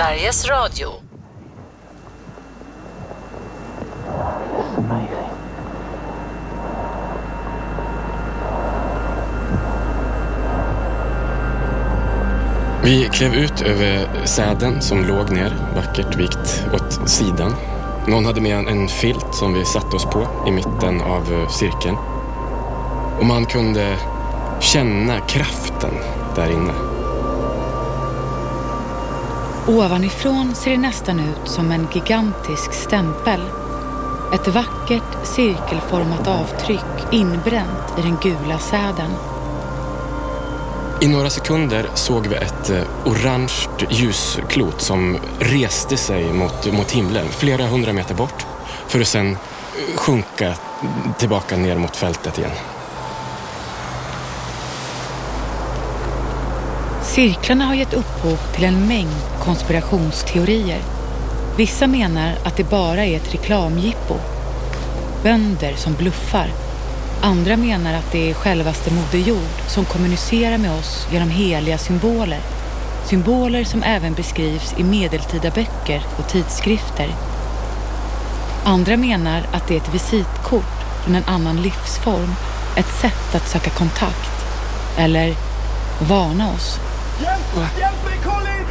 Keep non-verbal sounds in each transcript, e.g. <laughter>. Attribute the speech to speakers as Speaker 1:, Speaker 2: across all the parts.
Speaker 1: Sveriges Radio.
Speaker 2: Vi klev ut över säden som låg ner, vackert vikt åt sidan. Någon hade med en filt som vi satte oss på i mitten av eh, cirkeln. Och man kunde känna kraften där inne.
Speaker 3: Ovanifrån ser det nästan ut som en gigantisk stämpel. Ett vackert cirkelformat avtryck inbränt i den gula säden.
Speaker 2: I några sekunder såg vi ett eh, orange ljusklot som reste sig mot, mot himlen flera hundra meter bort för att sen eh, sjunka tillbaka ner mot fältet igen.
Speaker 3: Cirklarna har gett upphov till en mängd konspirationsteorier. Vissa menar att det bara är ett reklamjippo. Bönder som bluffar. Andra menar att det är självaste Moder Jord som kommunicerar med oss genom heliga symboler. Symboler som även beskrivs i medeltida böcker och tidskrifter. Andra menar att det är ett visitkort från en annan livsform. Ett sätt att söka kontakt. Eller varna oss.
Speaker 4: Hjälp! Hjälp mig Colin!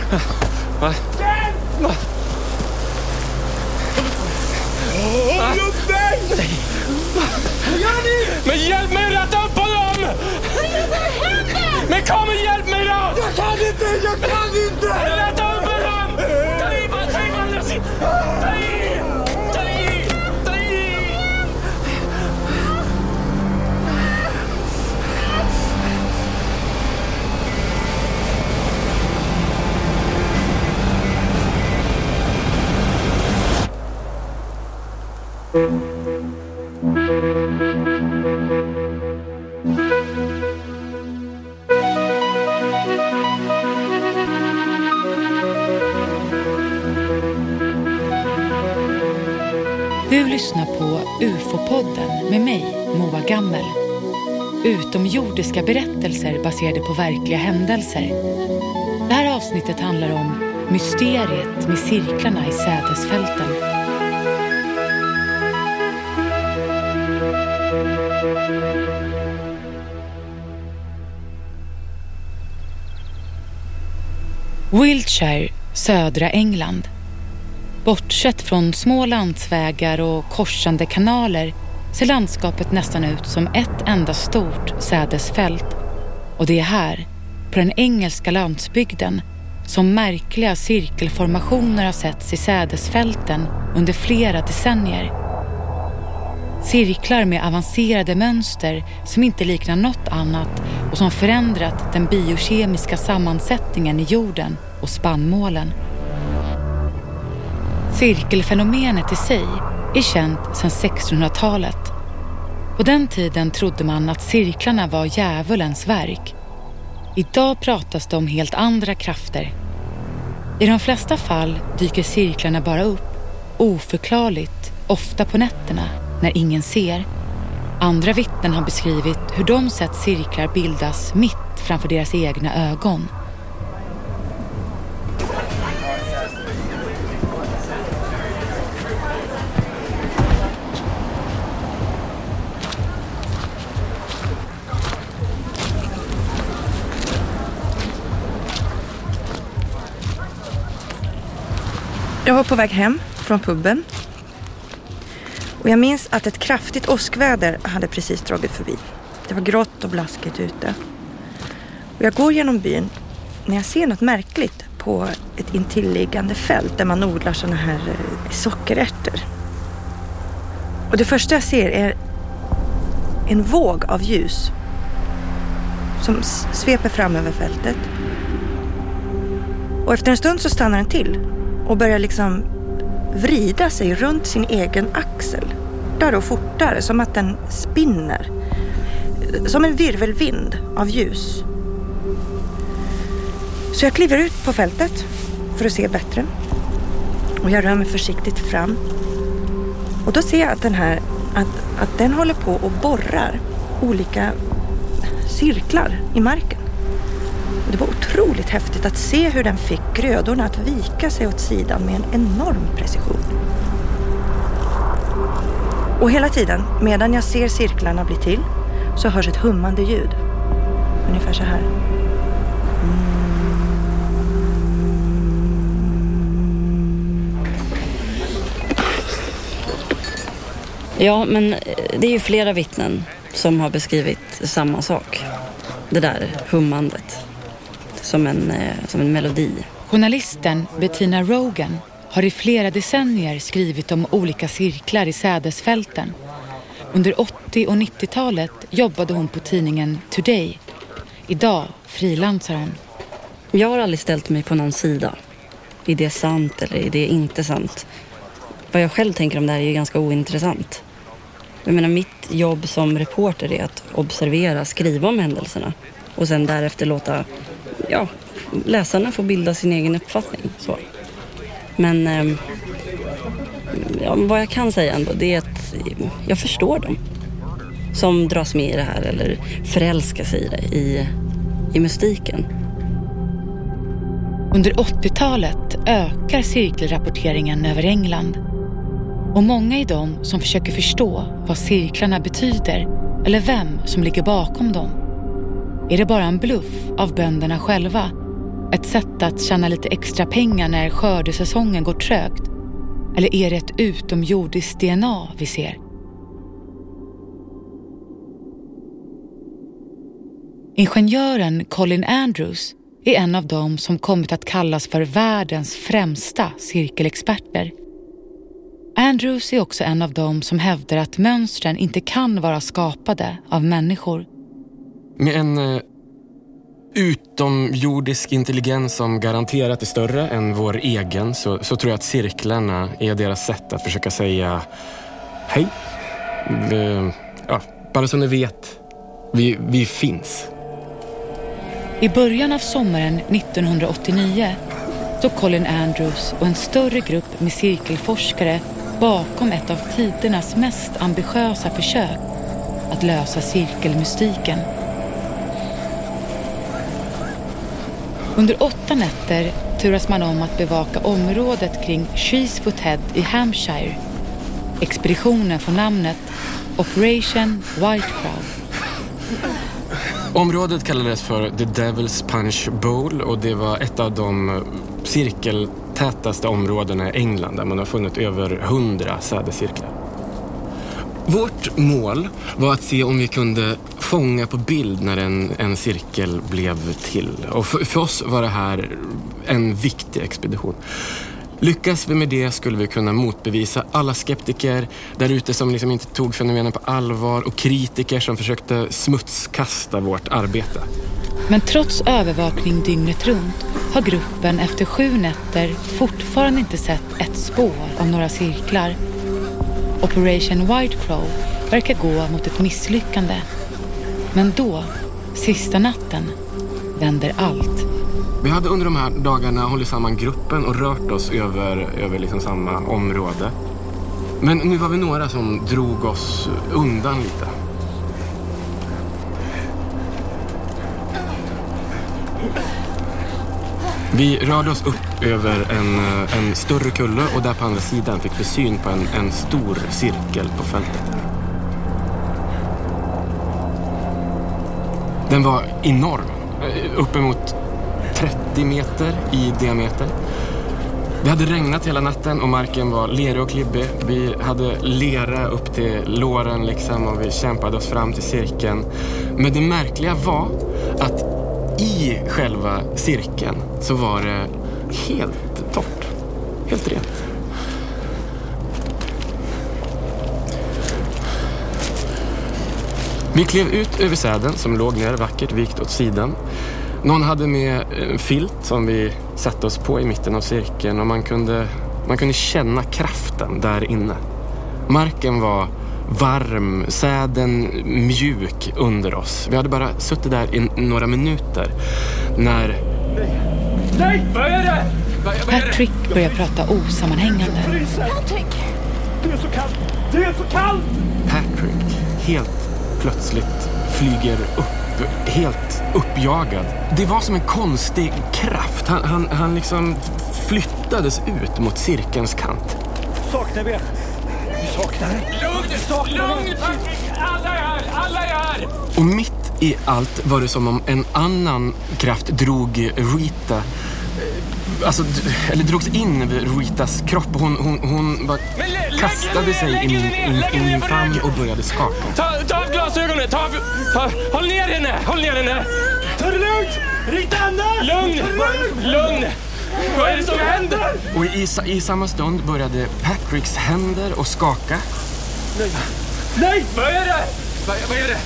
Speaker 3: Lyssna lyssnar på UFO-podden med mig, Moa Gammel. Utomjordiska berättelser baserade på verkliga händelser. Det här avsnittet handlar om mysteriet med cirklarna i sädesfälten. Wiltshire, södra England. Bortsett från små landsvägar och korsande kanaler ser landskapet nästan ut som ett enda stort sädesfält. Och det är här, på den engelska landsbygden, som märkliga cirkelformationer har setts i sädesfälten under flera decennier. Cirklar med avancerade mönster som inte liknar något annat och som förändrat den biokemiska sammansättningen i jorden och spannmålen. Cirkelfenomenet i sig är känt sedan 1600-talet. På den tiden trodde man att cirklarna var djävulens verk. Idag pratas det om helt andra krafter. I de flesta fall dyker cirklarna bara upp, oförklarligt, ofta på nätterna, när ingen ser. Andra vittnen har beskrivit hur de sett cirklar bildas mitt framför deras egna ögon.
Speaker 5: Jag var på väg hem från puben. Och jag minns att ett kraftigt åskväder hade precis dragit förbi. Det var grått och blaskigt ute. Och jag går genom byn när jag ser något märkligt på ett intilliggande fält där man odlar sådana här eh, sockerärtor. Och det första jag ser är en våg av ljus som sveper fram över fältet. Och efter en stund så stannar den till och börjar liksom vrida sig runt sin egen axel. Fortare och fortare, som att den spinner. Som en virvelvind av ljus. Så jag kliver ut på fältet för att se bättre. Och jag rör mig försiktigt fram. Och då ser jag att den här, att, att den håller på och borrar olika cirklar i marken. Och det var otroligt häftigt att se hur den fick grödorna att vika sig åt sidan med en enorm precision. Och hela tiden, medan jag ser cirklarna bli till, så hörs ett hummande ljud. Ungefär så här.
Speaker 1: Ja, men eh, det är ju flera vittnen som har beskrivit samma sak. Det där hummandet. Som en, eh, som en melodi.
Speaker 3: Journalisten Bettina Rogan har i flera decennier skrivit om olika cirklar i sädesfälten. Under 80 och 90-talet jobbade hon på tidningen Today. Idag frilansar hon.
Speaker 1: Jag har aldrig ställt mig på någon sida. Är det sant eller är det inte sant? Vad jag själv tänker om det här är ju ganska ointressant. Jag menar, mitt jobb som reporter är att observera, skriva om händelserna och sen därefter låta ja, läsarna får bilda sin egen uppfattning. Så. Men eh, ja, vad jag kan säga ändå det är att jag förstår dem som dras med i det här eller förälskar sig i det, i, i mystiken.
Speaker 3: Under 80-talet ökar cirkelrapporteringen över England. Och många är de som försöker förstå vad cirklarna betyder eller vem som ligger bakom dem. Är det bara en bluff av bönderna själva? Ett sätt att tjäna lite extra pengar när skördesäsongen går trögt? Eller är det ett utomjordiskt DNA vi ser? Ingenjören Colin Andrews är en av dem som kommit att kallas för världens främsta cirkelexperter. Andrews är också en av dem som hävdar att mönstren inte kan vara skapade av människor.
Speaker 2: Med en eh, utomjordisk intelligens som garanterat är större än vår egen så, så tror jag att cirklarna är deras sätt att försöka säga hej. Vi, ja, bara så ni vet, vi, vi finns.
Speaker 3: I början av sommaren 1989 stod Colin Andrews och en större grupp med cirkelforskare bakom ett av tidernas mest ambitiösa försök att lösa cirkelmystiken. Under åtta nätter turas man om att bevaka området kring Sheesfoot Head i Hampshire. Expeditionen får namnet Operation White Crow.
Speaker 2: Området kallades för The Devil's Punch Bowl och det var ett av de eh, cirkeltätaste områdena i England där man har funnit över hundra sädescirklar. Vårt mål var att se om vi kunde fånga på bild när en, en cirkel blev till. Och för, för oss var det här en viktig expedition. Lyckas vi med det skulle vi kunna motbevisa alla skeptiker där ute som liksom inte tog fenomenen på allvar och kritiker som försökte smutskasta vårt arbete.
Speaker 3: Men trots övervakning dygnet runt har gruppen efter sju nätter fortfarande inte sett ett spår av några cirklar. Operation White Crow verkar gå mot ett misslyckande. Men då, sista natten, vänder allt.
Speaker 2: Vi hade under de här dagarna hållit samman gruppen och rört oss över, över liksom samma område. Men nu var vi några som drog oss undan lite. Vi rörde oss upp över en, en större kulle och där på andra sidan fick vi syn på en, en stor cirkel på fältet. Den var enorm, eh, uppemot 30 meter i diameter. Det hade regnat hela natten och marken var lerig och klibbig. Vi hade lera upp till låren liksom och vi kämpade oss fram till cirkeln. Men det märkliga var att i själva cirkeln så var det helt torrt. Helt rent. Vi klev ut över säden som låg ner vackert vikt åt sidan. Någon hade med en filt som vi satte oss på i mitten av cirkeln och man kunde, man kunde känna kraften där inne. Marken var varm, säden mjuk under oss. Vi hade bara suttit där i några minuter när...
Speaker 4: Nej, vad är det?
Speaker 3: Patrick börjar prata osammanhängande.
Speaker 4: Patrick! Det är så kallt! Det är så kallt!
Speaker 2: Patrick helt plötsligt flyger upp helt uppjagad. Det var som en konstig kraft. Han, han, han liksom flyttades ut mot cirkelns kant.
Speaker 4: Saknar vi Vi saknar Lugn! Lugn! Alla är här! Alla är här!
Speaker 2: Och mitt i allt var det som om en annan kraft drog Rita Alltså, eller drogs in över Ritas kropp. Hon, hon, hon bara
Speaker 4: Men lä- lägg-
Speaker 2: kastade sig i
Speaker 4: lägg
Speaker 2: min, i min famn och började skaka.
Speaker 4: Ta, ta av glasögonen! Ta, av- ta, håll ner henne! Håll ner henne! Ta det lugnt! Rita andas! Lugn! Lugn! Vad är det som händer?
Speaker 2: Och i, i samma stund började Patricks händer att skaka.
Speaker 4: Nej! Vad är det? Vad, vad är det?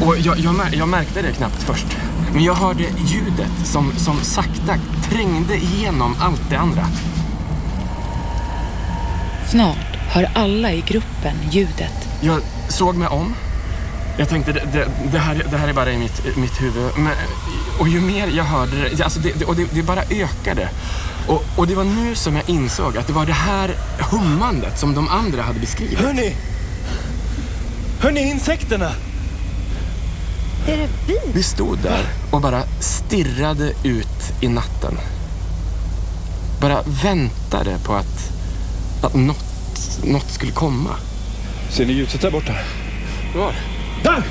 Speaker 2: Och jag, jag, mär, jag märkte det knappt först. Men jag hörde ljudet som, som sakta trängde igenom allt det andra.
Speaker 3: Snart hör alla i gruppen ljudet.
Speaker 2: Jag såg mig om. Jag tänkte, det, det, det, här, det här är bara i mitt, mitt huvud. Men, och ju mer jag hörde det, alltså det, det, och det, det bara ökade. Och, och det var nu som jag insåg att det var det här hummandet som de andra hade beskrivit.
Speaker 4: Hörni! Hörni, insekterna!
Speaker 5: Är det vi?
Speaker 2: Vi stod där och bara stirrade ut i natten. Bara väntade på att, att något, något skulle komma.
Speaker 4: Ser ni ljuset där borta?
Speaker 2: Var?
Speaker 4: Där!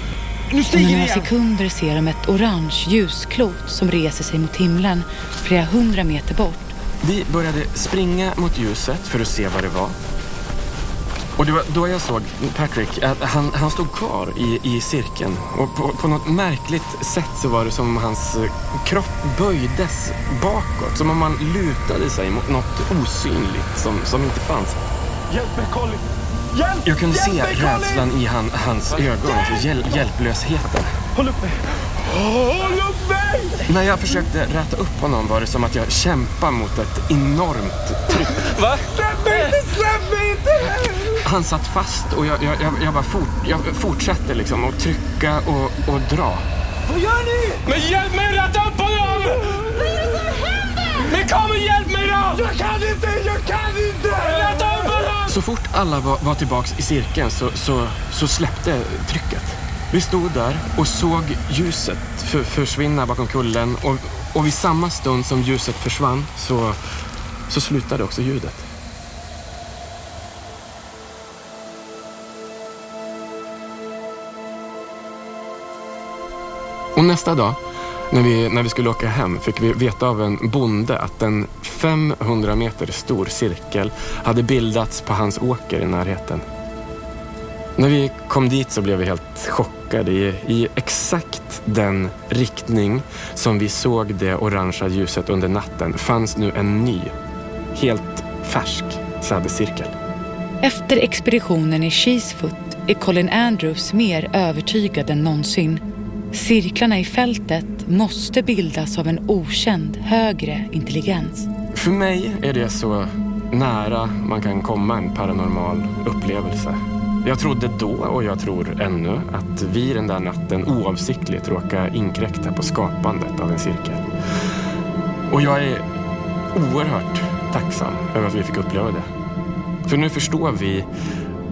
Speaker 4: Nu stiger ni
Speaker 3: några
Speaker 4: igen!
Speaker 3: sekunder ser de ett orange ljusklot som reser sig mot himlen flera hundra meter bort.
Speaker 2: Vi började springa mot ljuset för att se vad det var. Och det var då jag såg Patrick, att han, han stod kvar i, i cirkeln. Och på, på något märkligt sätt så var det som om hans eh, kropp böjdes bakåt. Som om man lutade sig mot något osynligt som, som inte fanns.
Speaker 4: Hjälp mig, Colin! Hjälp!
Speaker 2: Jag kunde
Speaker 4: Hjälp
Speaker 2: se
Speaker 4: mig,
Speaker 2: rädslan i han, hans ögon, alltså hjäl, hjälplösheten.
Speaker 4: Håll upp mig! Håll upp mig!
Speaker 2: När jag försökte räta upp honom var det som att jag kämpade mot ett enormt tryck.
Speaker 4: Va? Släpp mig inte! Släpp mig inte!
Speaker 2: Han satt fast och jag, jag, jag, jag bara fort, jag fortsatte liksom att trycka och, och dra.
Speaker 4: Vad gör ni? Men hjälp mig att rätta upp honom! Vad är det som händer? Men kom och hjälp mig då! Jag kan inte! Jag kan inte! Rätta upp honom!
Speaker 2: Så fort alla var, var tillbaks i cirkeln så, så, så släppte trycket. Vi stod där och såg ljuset för, försvinna bakom kullen och, och vid samma stund som ljuset försvann så, så slutade också ljudet. Och nästa dag, när vi, när vi skulle åka hem, fick vi veta av en bonde att en 500 meter stor cirkel hade bildats på hans åker i närheten. När vi kom dit så blev vi helt chockade. I, I exakt den riktning som vi såg det orangea ljuset under natten fanns nu en ny, helt färsk sädescirkel.
Speaker 3: Efter expeditionen i Cheesefoot är Colin Andrews mer övertygad än någonsin. Cirklarna i fältet måste bildas av en okänd högre intelligens.
Speaker 2: För mig är det så nära man kan komma en paranormal upplevelse. Jag trodde då och jag tror ännu att vi den där natten oavsiktligt råkade inkräkta på skapandet av en cirkel. Och jag är oerhört tacksam över att vi fick uppleva det. För nu förstår vi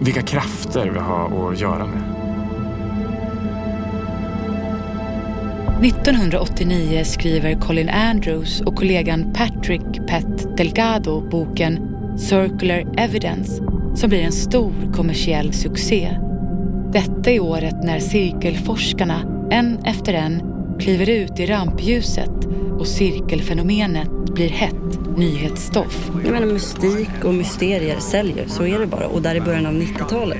Speaker 2: vilka krafter vi har att göra med.
Speaker 3: 1989 skriver Colin Andrews och kollegan Patrick Pet Delgado boken Circular Evidence som blir en stor kommersiell succé. Detta är året när cirkelforskarna en efter en kliver ut i rampljuset och cirkelfenomenet blir hett nyhetsstoff.
Speaker 1: Jag menar mystik och mysterier säljer, så är det bara. Och där i början av 90-talet,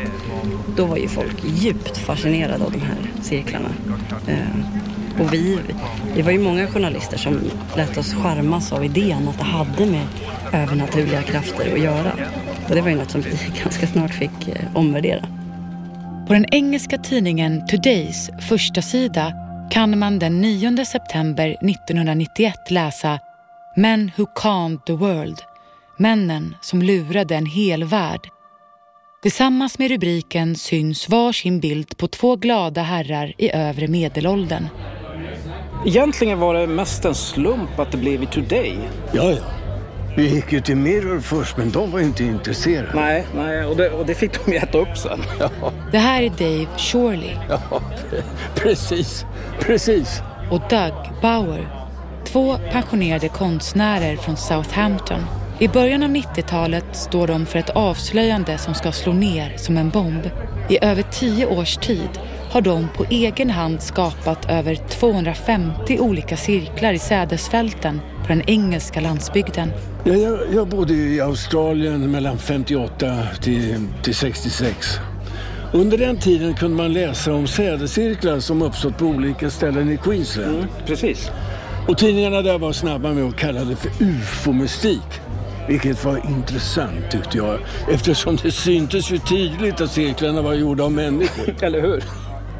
Speaker 1: då var ju folk djupt fascinerade av de här cirklarna. Eh, och vi, det var ju många journalister som lät oss charmas av idén att det hade med övernaturliga krafter att göra. Och det var ju något som vi <laughs> ganska snart fick eh, omvärdera.
Speaker 3: På den engelska tidningen Todays första sida kan man den 9 september 1991 läsa Men who calmed the world. Männen som lurade en hel värld. Tillsammans med rubriken syns var sin bild på två glada herrar i övre medelåldern.
Speaker 6: Egentligen var det mest en slump att det blev i Today.
Speaker 7: Ja, ja.
Speaker 6: Vi gick ju till Mirror först, men de var ju inte intresserade.
Speaker 7: Nej, nej och, det, och det fick de ju äta upp sen. <laughs>
Speaker 6: Ja,
Speaker 3: Det här är Dave Shorley
Speaker 6: ja, precis, precis.
Speaker 3: och Doug Bauer. Två pensionerade konstnärer från Southampton. I början av 90-talet står de för ett avslöjande som ska slå ner som en bomb. I över tio års tid har de på egen hand skapat över 250 olika cirklar i sädesfälten på den engelska landsbygden.
Speaker 6: Ja, jag, jag bodde i Australien mellan 58 till, till 66. Under den tiden kunde man läsa om sädescirklar som uppstått på olika ställen i Queensland.
Speaker 7: Mm, precis.
Speaker 6: Och tidningarna där var snabba med att kalla det för ufo-mystik. Vilket var intressant tyckte jag. Eftersom det syntes ju tydligt att cirklarna var gjorda av människor. <laughs>
Speaker 7: Eller hur?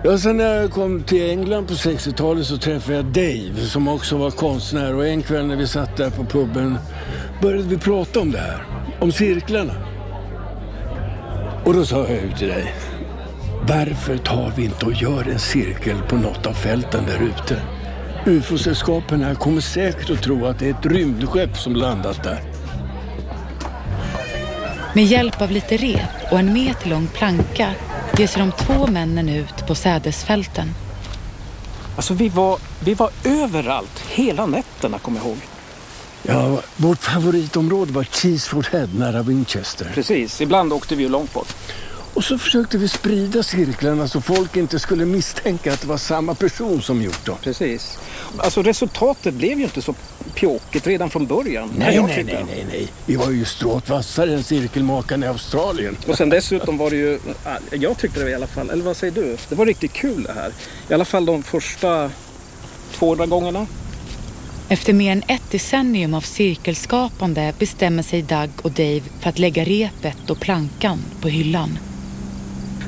Speaker 6: Ja, sen när jag kom till England på 60-talet så träffade jag Dave som också var konstnär. Och en kväll när vi satt där på puben började vi prata om det här. Om cirklarna. Och då sa jag ut till dig. Varför tar vi inte och gör en cirkel på något av fälten där ute? UFO-sällskapen här kommer säkert att tro att det är ett rymdskepp som landat där.
Speaker 3: Med hjälp av lite rep och en meter lång planka ger sig de två männen ut på sädesfälten.
Speaker 7: Alltså vi var, vi var överallt hela nätterna, kommer jag ihåg.
Speaker 6: Ja, vårt favoritområde var Cheeseford Head nära Winchester.
Speaker 7: Precis, ibland åkte vi ju långt bort.
Speaker 6: Och så försökte vi sprida cirklarna så folk inte skulle misstänka att det var samma person som gjort dem.
Speaker 7: Precis. Alltså resultatet blev ju inte så pjåkigt redan från början.
Speaker 6: Nej, nej, nej, nej, nej. Vi var ju stråt vassare än cirkelmakarna i Australien.
Speaker 7: Och sen dessutom var det ju, jag tyckte det i alla fall, eller vad säger du? Det var riktigt kul det här. I alla fall de första 200 gångerna.
Speaker 3: Efter mer än ett decennium av cirkelskapande bestämmer sig Doug och Dave för att lägga repet och plankan på hyllan.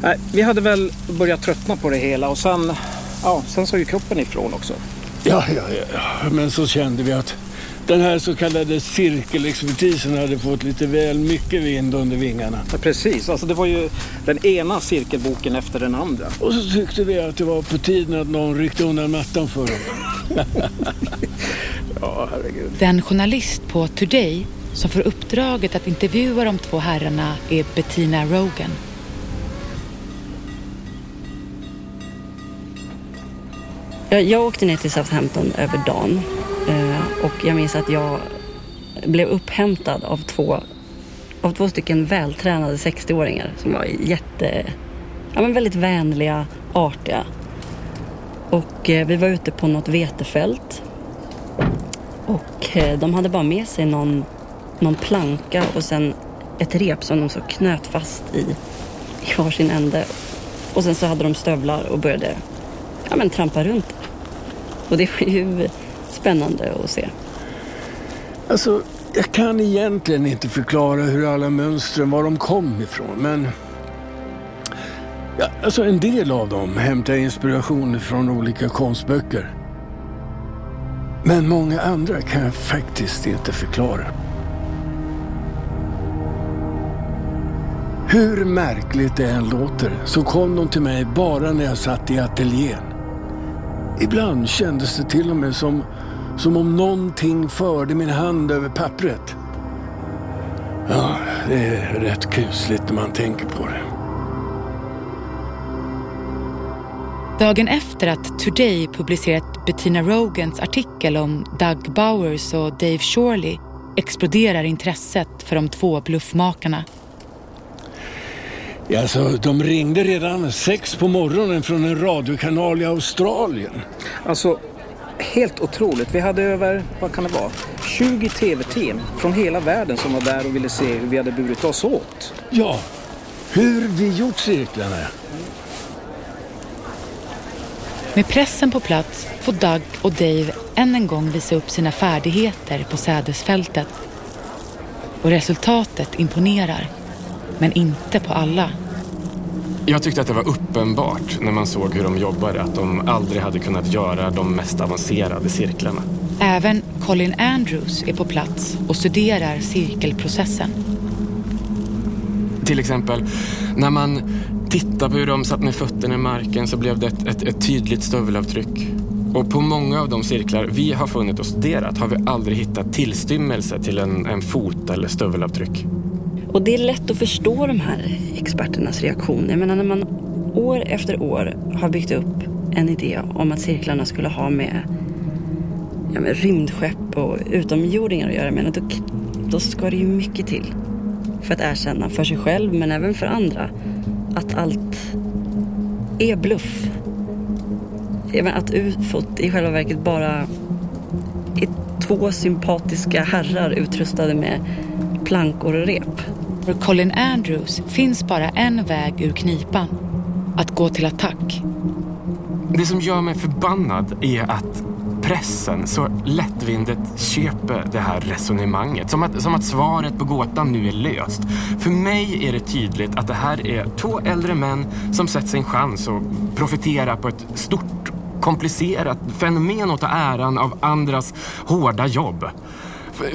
Speaker 7: Nej, vi hade väl börjat tröttna på det hela och sen, ja, sen sa ju kroppen ifrån också.
Speaker 6: Ja, ja, ja, ja. Men så kände vi att den här så kallade cirkelexpertisen hade fått lite väl mycket vind under vingarna.
Speaker 7: Ja, precis, alltså det var ju den ena cirkelboken efter den andra.
Speaker 6: Och så tyckte vi att det var på tiden att någon ryckte undan mattan för dem. <laughs>
Speaker 7: Ja, herregud.
Speaker 3: Den journalist på Today som får uppdraget att intervjua de två herrarna är Bettina Rogan.
Speaker 1: Jag, jag åkte ner till Southampton över dagen eh, och jag minns att jag blev upphämtad av två, av två stycken vältränade 60-åringar som var jätte, ja, men väldigt vänliga, artiga. Och eh, vi var ute på något vetefält och eh, de hade bara med sig någon, någon planka och sen ett rep som de så knöt fast i, i varsin ände. Och sen så hade de stövlar och började ja, men trampa runt. Och det var ju spännande att se.
Speaker 6: Alltså, jag kan egentligen inte förklara hur alla mönstren, var de kom ifrån, men... Ja, alltså en del av dem hämtar jag inspiration från olika konstböcker. Men många andra kan jag faktiskt inte förklara. Hur märkligt det än låter så kom de till mig bara när jag satt i ateljén. Ibland kändes det till och med som, som om någonting förde min hand över pappret. Ja, det är rätt kusligt när man tänker på det.
Speaker 3: Dagen efter att Today publicerat Bettina Rogans artikel om Doug Bowers och Dave Shorley exploderar intresset för de två bluffmakarna.
Speaker 6: Ja, alltså, de ringde redan sex på morgonen från en radiokanal i Australien.
Speaker 7: Alltså, helt otroligt. Vi hade över, vad kan det vara, 20 tv-team från hela världen som var där och ville se hur vi hade burit oss åt.
Speaker 6: Ja, hur vi gjort cirklarna.
Speaker 3: Med pressen på plats får Doug och Dave än en gång visa upp sina färdigheter på sädesfältet. Och resultatet imponerar, men inte på alla.
Speaker 2: Jag tyckte att det var uppenbart när man såg hur de jobbade att de aldrig hade kunnat göra de mest avancerade cirklarna.
Speaker 3: Även Colin Andrews är på plats och studerar cirkelprocessen.
Speaker 2: Till exempel, när man tittar på hur de satt med fötterna i marken så blev det ett, ett, ett tydligt stövelavtryck. Och på många av de cirklar vi har funnit och studerat har vi aldrig hittat tillstymmelse till en, en fot eller stövelavtryck.
Speaker 1: Och det är lätt att förstå de här experternas reaktion. Jag menar när man år efter år har byggt upp en idé om att cirklarna skulle ha med, ja, med rymdskepp och utomjordingar att göra. Men då, då ska det ju mycket till för att erkänna för sig själv men även för andra att allt är bluff. Att ufot i själva verket bara är två sympatiska herrar utrustade med plankor och rep.
Speaker 3: För Colin Andrews finns bara en väg ur knipan. Att gå till attack.
Speaker 2: Det som gör mig förbannad är att pressen så lättvindigt köper det här resonemanget. Som att, som att svaret på gåtan nu är löst. För mig är det tydligt att det här är två äldre män som sett sin chans att profitera på ett stort, komplicerat fenomen och ta äran av andras hårda jobb.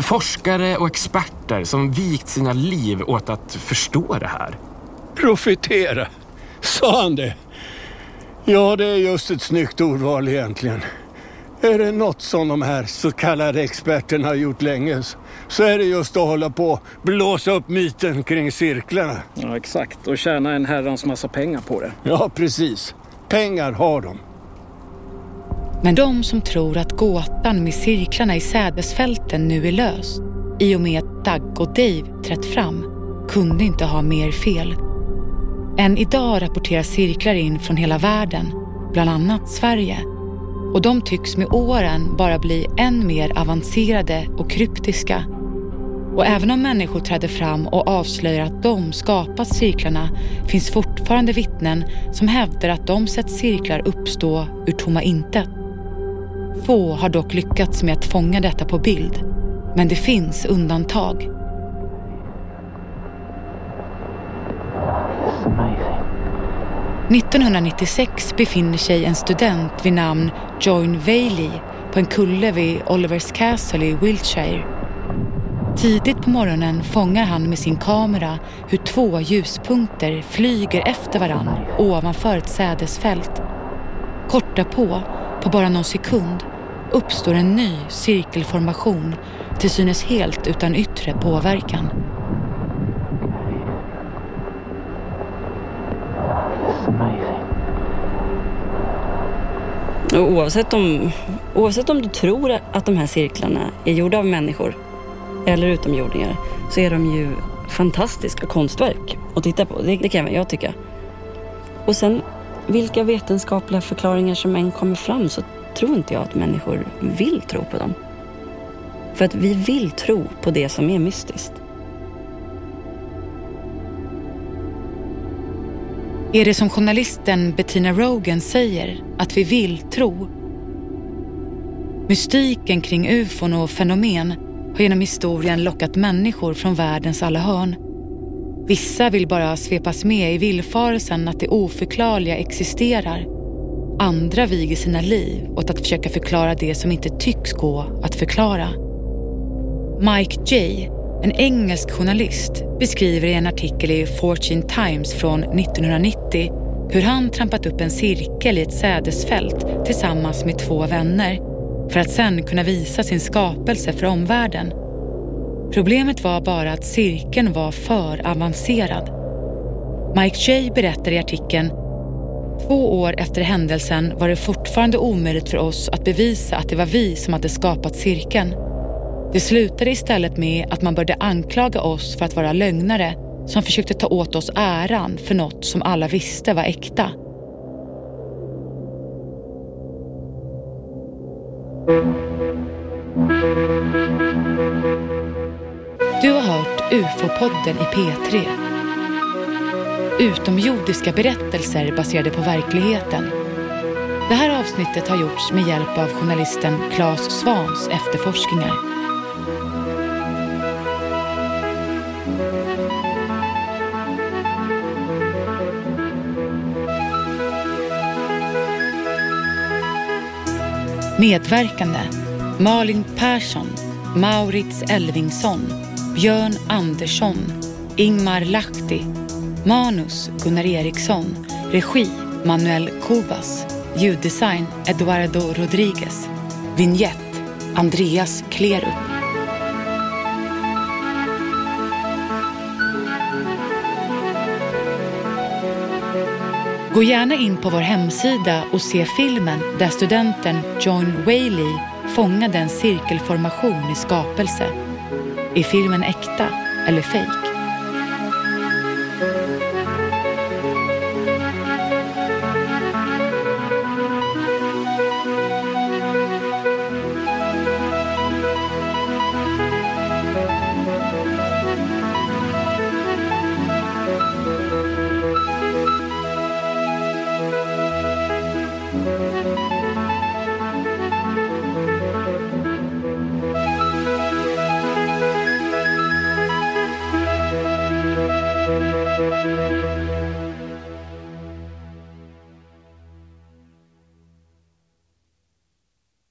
Speaker 2: Forskare och experter som vikt sina liv åt att förstå det här.
Speaker 6: Profitera, sa han det? Ja, det är just ett snyggt ordval egentligen. Är det något som de här så kallade experterna har gjort länge så är det just att hålla på och blåsa upp myten kring cirklarna.
Speaker 7: Ja, exakt. Och tjäna en herrans massa pengar på det.
Speaker 6: Ja, precis. Pengar har de.
Speaker 3: Men de som tror att gåtan med cirklarna i sädesfälten nu är löst i och med att Doug och Dave trätt fram kunde inte ha mer fel. Än idag rapporteras cirklar in från hela världen, bland annat Sverige. Och de tycks med åren bara bli än mer avancerade och kryptiska. Och även om människor träder fram och avslöjar att de skapat cirklarna finns fortfarande vittnen som hävdar att de sett cirklar uppstå ur tomma intet. Få har dock lyckats med att fånga detta på bild. Men det finns undantag. 1996 befinner sig en student vid namn Join Vailey på en kulle vid Olivers Castle i Wiltshire. Tidigt på morgonen fångar han med sin kamera hur två ljuspunkter flyger efter varann ovanför ett sädesfält. Kort därpå, på bara någon sekund, uppstår en ny cirkelformation till synes helt utan yttre påverkan.
Speaker 1: Och oavsett, om, oavsett om du tror att de här cirklarna är gjorda av människor eller utomjordingar så är de ju fantastiska konstverk att titta på. Det, det kan jag tycka. Och sen vilka vetenskapliga förklaringar som än kommer fram så tror inte jag att människor vill tro på dem. För att vi vill tro på det som är mystiskt.
Speaker 3: Är det som journalisten Bettina Rogan säger, att vi vill tro? Mystiken kring ufon och fenomen har genom historien lockat människor från världens alla hörn. Vissa vill bara svepas med i villfarelsen att det oförklarliga existerar. Andra viger sina liv åt att försöka förklara det som inte tycks gå att förklara. Mike Jay, en engelsk journalist beskriver i en artikel i Fortune Times från 1990 hur han trampat upp en cirkel i ett sädesfält tillsammans med två vänner för att sen kunna visa sin skapelse för omvärlden. Problemet var bara att cirkeln var för avancerad. Mike Jay berättar i artikeln Två år efter händelsen var det fortfarande omöjligt för oss att bevisa att det var vi som hade skapat cirkeln. Det slutade istället med att man började anklaga oss för att vara lögnare som försökte ta åt oss äran för något som alla visste var äkta. Du har hört UFO-podden i P3. Utomjordiska berättelser baserade på verkligheten. Det här avsnittet har gjorts med hjälp av journalisten Claes Svans efterforskningar. Medverkande Malin Persson, Maurits Elvingsson, Björn Andersson, Ingmar Lahti, Manus Gunnar Eriksson, regi Manuel Kubas, Ljuddesign Eduardo Rodriguez. Vignett Andreas Klerup. Gå gärna in på vår hemsida och se filmen där studenten John Whaley fångade en cirkelformation i skapelse. Är filmen äkta eller fejk?